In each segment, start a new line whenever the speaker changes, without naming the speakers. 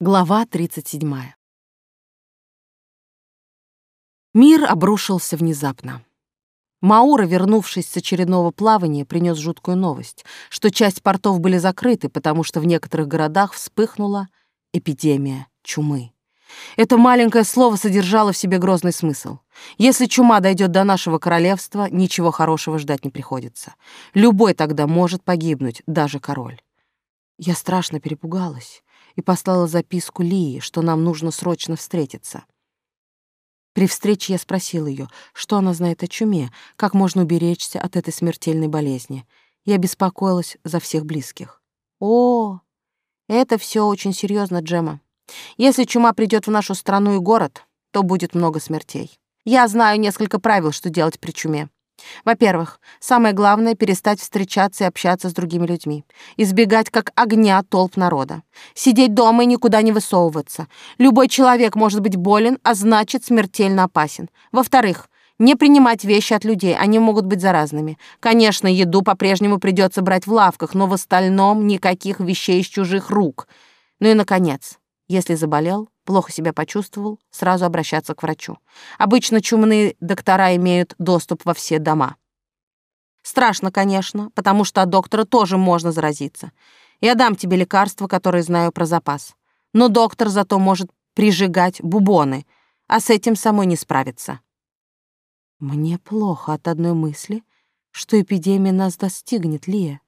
Глава 37. Мир обрушился внезапно. Маура, вернувшись с очередного плавания, принес жуткую новость, что часть портов были закрыты, потому что в некоторых городах вспыхнула эпидемия чумы. Это маленькое слово содержало в себе грозный смысл. Если чума дойдет до нашего королевства, ничего хорошего ждать не приходится. Любой тогда может погибнуть, даже король. Я страшно перепугалась и послала записку Лии, что нам нужно срочно встретиться. При встрече я спросила ее, что она знает о чуме, как можно уберечься от этой смертельной болезни. Я беспокоилась за всех близких. «О, это все очень серьезно, Джема. Если чума придет в нашу страну и город, то будет много смертей. Я знаю несколько правил, что делать при чуме. Во-первых, самое главное — перестать встречаться и общаться с другими людьми. Избегать как огня толп народа. Сидеть дома и никуда не высовываться. Любой человек может быть болен, а значит, смертельно опасен. Во-вторых, не принимать вещи от людей, они могут быть заразными. Конечно, еду по-прежнему придется брать в лавках, но в остальном никаких вещей из чужих рук. Ну и, наконец, если заболел, плохо себя почувствовал, сразу обращаться к врачу. Обычно чумные доктора имеют доступ во все дома. Страшно, конечно, потому что от доктора тоже можно заразиться. Я дам тебе лекарства, которые знаю про запас. Но доктор зато может прижигать бубоны, а с этим самой не справиться. Мне плохо от одной мысли, что эпидемия нас достигнет, Лия.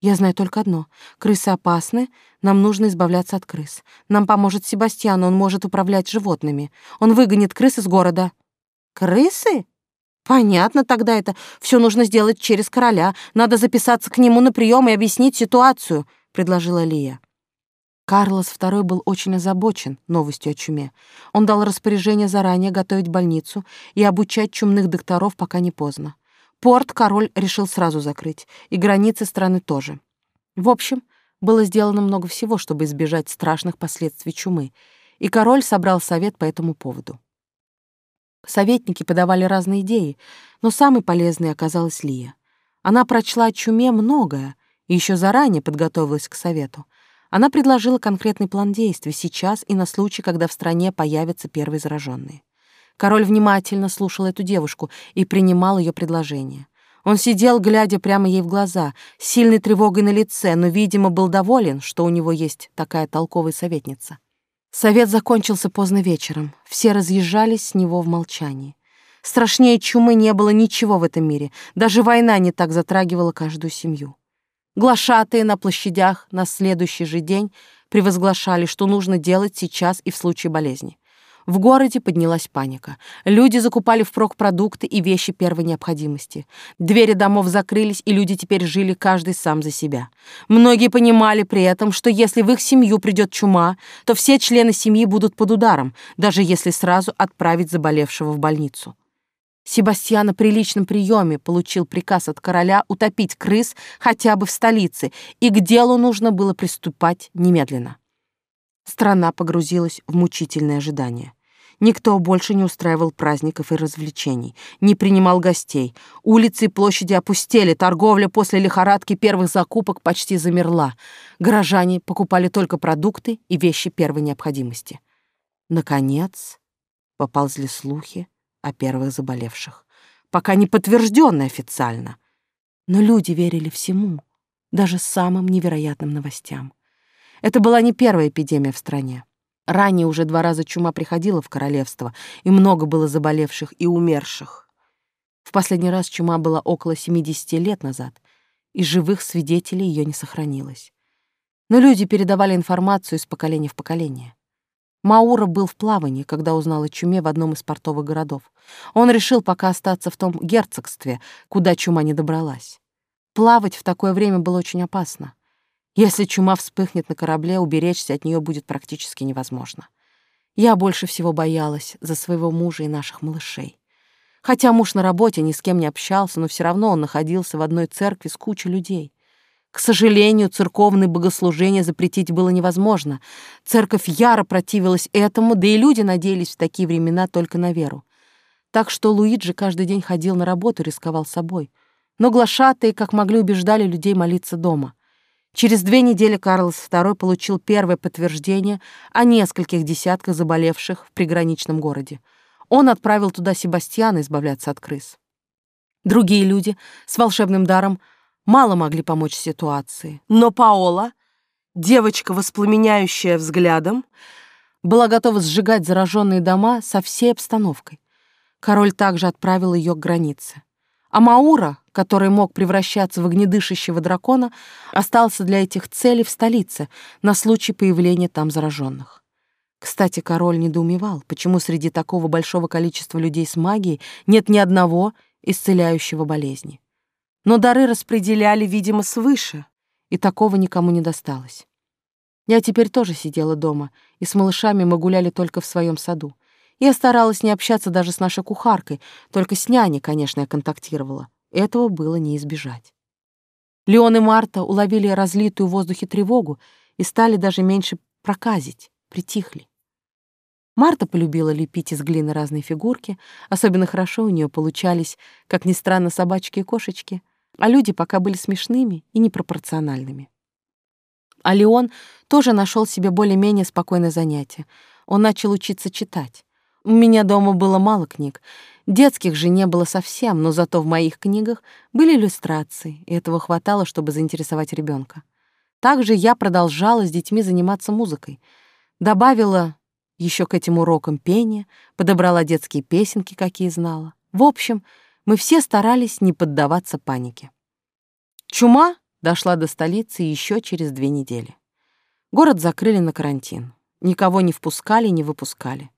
Я знаю только одно. Крысы опасны, нам нужно избавляться от крыс. Нам поможет Себастьян, он может управлять животными. Он выгонит крыс из города. Крысы? Понятно тогда это. Все нужно сделать через короля. Надо записаться к нему на прием и объяснить ситуацию, предложила Лия. Карлос II был очень озабочен новостью о чуме. Он дал распоряжение заранее готовить больницу и обучать чумных докторов, пока не поздно. Порт король решил сразу закрыть, и границы страны тоже. В общем, было сделано много всего, чтобы избежать страшных последствий чумы, и король собрал совет по этому поводу. Советники подавали разные идеи, но самой полезной оказалась Лия. Она прочла о чуме многое и еще заранее подготовилась к совету. Она предложила конкретный план действий сейчас и на случай, когда в стране появятся первые зараженные. Король внимательно слушал эту девушку и принимал ее предложение. Он сидел, глядя прямо ей в глаза, с сильной тревогой на лице, но, видимо, был доволен, что у него есть такая толковая советница. Совет закончился поздно вечером. Все разъезжались с него в молчании. Страшнее чумы не было ничего в этом мире. Даже война не так затрагивала каждую семью. Глашатые на площадях на следующий же день превозглашали, что нужно делать сейчас и в случае болезни. В городе поднялась паника. Люди закупали впрок продукты и вещи первой необходимости. Двери домов закрылись, и люди теперь жили каждый сам за себя. Многие понимали при этом, что если в их семью придет чума, то все члены семьи будут под ударом, даже если сразу отправить заболевшего в больницу. Себастьян на приличном приеме получил приказ от короля утопить крыс хотя бы в столице, и к делу нужно было приступать немедленно. Страна погрузилась в мучительное ожидание. Никто больше не устраивал праздников и развлечений, не принимал гостей. Улицы и площади опустели, торговля после лихорадки первых закупок почти замерла. Горожане покупали только продукты и вещи первой необходимости. Наконец, поползли слухи о первых заболевших. Пока не подтвержденные официально. Но люди верили всему, даже самым невероятным новостям. Это была не первая эпидемия в стране. Ранее уже два раза чума приходила в королевство, и много было заболевших и умерших. В последний раз чума была около 70 лет назад, и живых свидетелей ее не сохранилось. Но люди передавали информацию из поколения в поколение. Маура был в плавании, когда узнал о чуме в одном из портовых городов. Он решил пока остаться в том герцогстве, куда чума не добралась. Плавать в такое время было очень опасно. Если чума вспыхнет на корабле, уберечься от нее будет практически невозможно. Я больше всего боялась за своего мужа и наших малышей. Хотя муж на работе ни с кем не общался, но все равно он находился в одной церкви с кучей людей. К сожалению, церковные богослужения запретить было невозможно. Церковь яро противилась этому, да и люди надеялись в такие времена только на веру. Так что Луиджи каждый день ходил на работу рисковал собой. Но глашатые, как могли, убеждали людей молиться дома. Через две недели Карлос II получил первое подтверждение о нескольких десятках заболевших в приграничном городе. Он отправил туда Себастьяна избавляться от крыс. Другие люди с волшебным даром мало могли помочь ситуации. Но Паола, девочка, воспламеняющая взглядом, была готова сжигать зараженные дома со всей обстановкой. Король также отправил ее к границе. А Маура, который мог превращаться в огнедышащего дракона, остался для этих целей в столице на случай появления там зараженных. Кстати, король недоумевал, почему среди такого большого количества людей с магией нет ни одного исцеляющего болезни. Но дары распределяли, видимо, свыше, и такого никому не досталось. Я теперь тоже сидела дома, и с малышами мы гуляли только в своем саду. Я старалась не общаться даже с нашей кухаркой, только с няней, конечно, я контактировала. Этого было не избежать. Леон и Марта уловили разлитую в воздухе тревогу и стали даже меньше проказить, притихли. Марта полюбила лепить из глины разные фигурки, особенно хорошо у нее получались, как ни странно, собачки и кошечки, а люди пока были смешными и непропорциональными. А Леон тоже нашел себе более-менее спокойное занятие. Он начал учиться читать. У меня дома было мало книг. Детских же не было совсем, но зато в моих книгах были иллюстрации, и этого хватало, чтобы заинтересовать ребенка. Также я продолжала с детьми заниматься музыкой. Добавила еще к этим урокам пения, подобрала детские песенки, какие знала. В общем, мы все старались не поддаваться панике. Чума дошла до столицы еще через две недели. Город закрыли на карантин. Никого не впускали, не выпускали.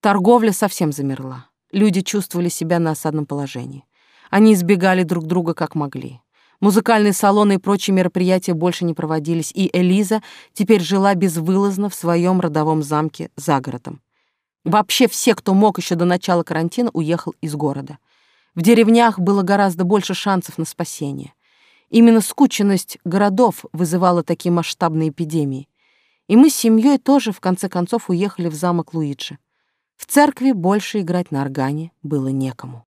Торговля совсем замерла. Люди чувствовали себя на осадном положении. Они избегали друг друга как могли. Музыкальные салоны и прочие мероприятия больше не проводились, и Элиза теперь жила безвылазно в своем родовом замке за городом. Вообще все, кто мог еще до начала карантина, уехал из города. В деревнях было гораздо больше шансов на спасение. Именно скученность городов вызывала такие масштабные эпидемии. И мы с семьей тоже, в конце концов, уехали в замок Луиджи. В церкви больше играть на органе было некому.